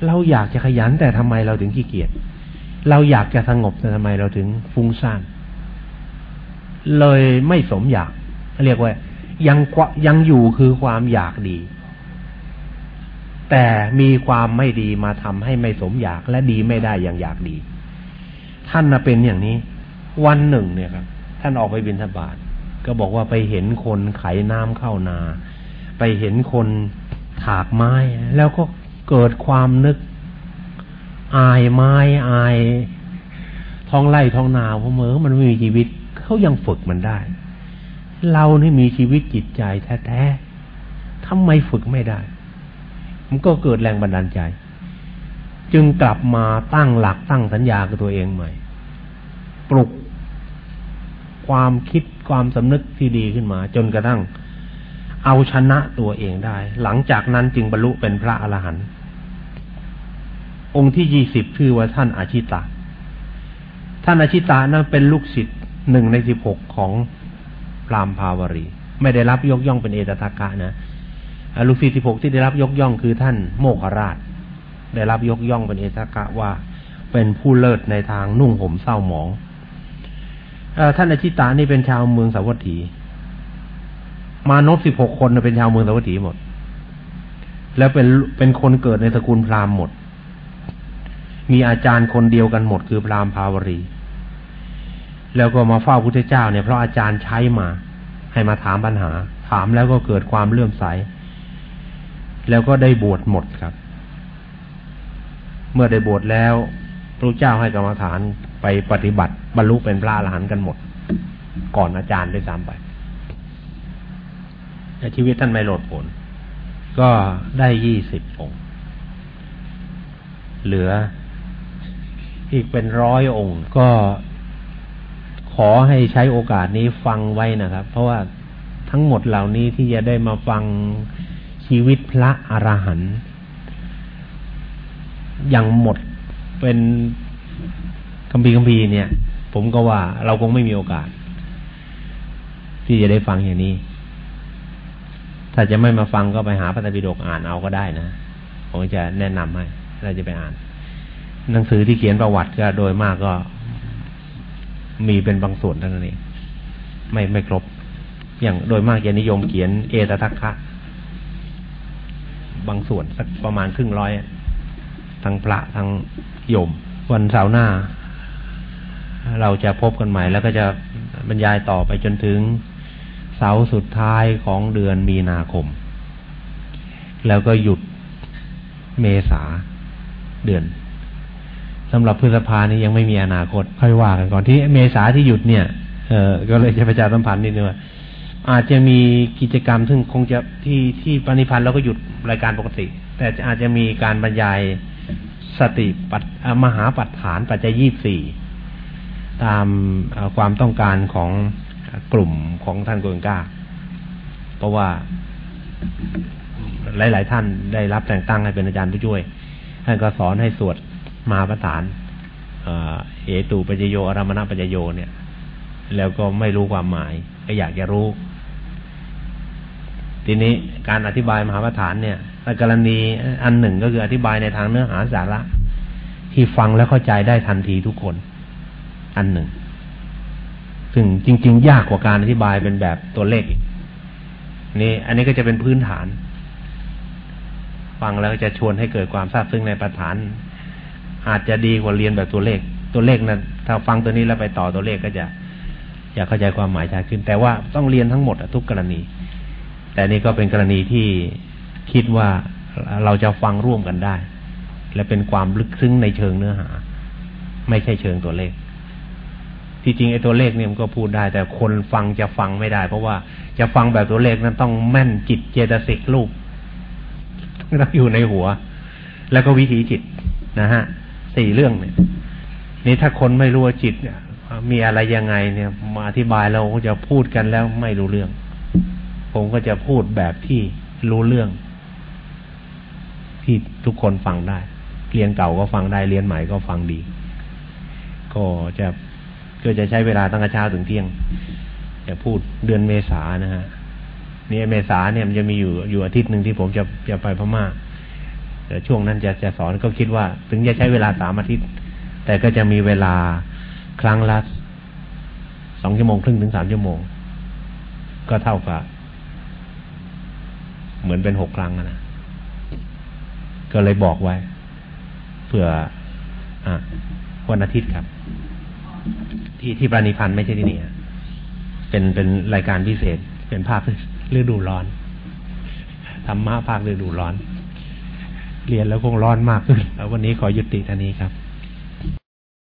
เราอยากจะขยันแต่ทำไมเราถึงขี้เกียจเราอยากจะสงบแต่ทำไมเราถึงฟุ้งซ่านเลยไม่สมอยากเรียกว่า ยังยังอยู่คือความอยากดี แต่มีความไม่ดีมาทำให้ไม่สมอยากและดีไม่ได้อย่างอยากดี ท่านเป็นอย่างนี้ วันหนึ่งเนี่ยครับท่านออกไปบินทบาทก็บอกว่าไปเห็นคนไขน้ำเข้านา ไปเห็นคนถากไม้ แล้วก็เกิดความนึก อายไม้อายท้องไร่ท้องนาเพราะเมื่อมันไม่มีชีวิตเขายังฝึกมันได้ เรานี่มีชีวิตจิตใจแท้ๆทำไมฝึกไม่ได้ มันก็เกิดแรงบันดาลใจ จึงกลับมาตั้งหลักตั้งสัญญากับตัวเองใหม่ ปลุกความคิดความสำนึกที่ดีขึ้นมา จนกระทั่ง เอาชนะตัวเองได้ หลังจากนั้นจึงบรรลุเป็นพระอรหันต์องค์ที่ยี่สิบชื่อว่าท่านอาชิตาท่านอาชิตานั้นเป็นลูกศิษย์หนึ่งในสิบหกของ พรามภาวรี ไม่ได้รับยกย่องเป็นเอตทัคกะนะลูกศิษย์สิบหกที่ได้รับยกย่องคือท่านโมคราช ได้รับยกย่องเป็นเอตทัคกะว่าเป็นผู้เลิศในทางนุ่งห่มเศร้าหมองท่านอชิตานี่เป็นชาวเมืองสาวัตถี มานพสิบหกคนเป็นชาวเมืองสาวัตถีหมด แล้วเป็นเป็นคนเกิดในสกุลพราหมณ์หมด มีอาจารย์คนเดียวกันหมดคือพราหมณ์ภาวรี แล้วก็มาเฝ้าพุทธเจ้าเนี่ยเพราะอาจารย์ใช้มา ให้มาถามปัญหา ถามแล้วก็เกิดความเลื่อมใส แล้วก็ได้บวชหมดครับ เมื่อได้บวชแล้วพระเจ้าให้กรรมฐานไปปฏิบัติ บรรลุเป็นพระอรหันต์กันหมด ก่อนอาจารย์ด้วยซ้ำไปแต่ชีวิตท่านไม่โหลดผล ก็ได้ยี่สิบองค์ เหลืออีกเป็นร้อยองค์ก็ ขอให้ใช้โอกาสนี้ฟังไว้นะครับ เพราะว่าทั้งหมดเหล่านี้ที่จะได้มาฟังชีวิตพระอรหันต์อย่างหมดเป็นคัมภีคัมภีเนี่ย ผมก็ว่าเราคงไม่มีโอกาส ที่จะได้ฟังอย่างนี้ ถ้าจะไม่มาฟังก็ไปหาพระไตรปิฎกอ่านเอาก็ได้นะผมจะแนะนำให้เราจะไปอ่าน หนังสือที่เขียนประวัติก็โดยมากก็ มีเป็นบางส่วนเท่านั้นเองไม่ไม่ครบ อย่างโดยมากจะนิยมเขียนเอตทัคคะบางส่วนสักประมาณครึ่งร้อยทั้งพระทั้งโยม วันเสาร์หน้า เราจะพบกันใหม่ แล้วก็จะบรรยายต่อไปจนถึงเสาร์สุดท้ายของเดือนมีนาคม แล้วก็หยุดเมษาเดือน สำหรับพฤษภานี่ยังไม่มีอนาคต ค่อยว่ากันก่อนที่เมษาที่หยุดเนี่ยเออก็เลยจะประชาสัมพันธ์นิดนึงว่าอาจจะมีกิจกรรมซึ่งคงจะที่ที่ปณิพันธ์เราก็หยุดรายการปกติ แต่อาจจะมีการบรรยายสติปัตมหาปัฏฐานปัจจัยยี่สี่ตามความต้องการของกลุ่มของท่านโกงกาเพราะว่าหลาย ๆ ท่านได้รับแต่งตั้งให้เป็นอาจารย์ผู้ช่วยท่านก็สอนให้สวด มาประฐานเอตูปัจโยอารมณปัจโยเนี่ย แล้วก็ไม่รู้ความหมาย ก็อยากจะรู้ ทีนี้การอธิบายมหาประฐานเนี่ยกรณีอันหนึ่งก็คืออธิบายในทางเนื้อหาสาระ ที่ฟังแล้วเข้าใจได้ทันทีทุกคน อันหนึ่ง ซึ่งจริง ๆ ยากกว่าการอธิบายเป็นแบบตัวเลขนี่อันนี้ก็จะเป็นพื้นฐาน ฟังแล้วจะชวนให้เกิดความทราบซึ้งในประฐาน อาจจะดีกว่าเรียนแบบตัวเลข ตัวเลขนะถ้าฟังตัวนี้แล้วไปต่อตัวเลขก็จะอยากเข้าใจความหมายชัดขึ้น แต่ว่าต้องเรียนทั้งหมดทุกกรณี แต่นี่ก็เป็นกรณีที่คิดว่าเราจะฟังร่วมกันได้ และเป็นความลึกซึ้งในเชิงเนื้อหา ไม่ใช่เชิงตัวเลข ที่จริงไอ้ตัวเลขเนี่ยมันก็พูดได้ แต่คนฟังจะฟังไม่ได้ เพราะว่าจะฟังแบบตัวเลขนั้นต้องแม่นจิตเจตสิกรูปต้องอยู่ในหัว แล้วก็วิถีจิตนะฮะ สี่เรื่องเนี่ย นี่ถ้าคนไม่รู้ว่าจิตเนี่ย มีอะไรยังไงเนี่ย มาอธิบายเราก็จะพูดกันแล้วไม่รู้เรื่อง ผมก็จะพูดแบบที่รู้เรื่อง ที่ทุกคนฟังได้ เรียนเก่าก็ฟังได้เรียนใหม่ก็ฟังดี ก็จะก็จะใช้เวลาตั้งแต่เช้าถึงเที่ยง จะพูดเดือนเมษานะฮะนี่เมษาเนี่ยมันจะมีอยู่อยู่อาทิตย์หนึ่งที่ผมจะจะไปพม่า แต่ช่วงนั้นจะจะสอนก็คิดว่า ถึงจะใช้เวลาสามอาทิตย์ แต่ก็จะมีเวลาครั้งละสองชั่วโมงครึ่งถึงสามชั่วโมง ก็เท่ากับเหมือนเป็นหกครั้งนะก็เลยบอกไว้เพื่ออวันอาทิตย์ครับ ที่ที่ปราณีพันธ์ไม่ใช่ที่นี่เป็นเป็นรายการพิเศษ เป็นภาคฤดูร้อนธรรมะภาคฤดูร้อน เรียนแล้วคงร้อนมากขึ้นแล้ววันนี้ขอยุติท่านี้ครับ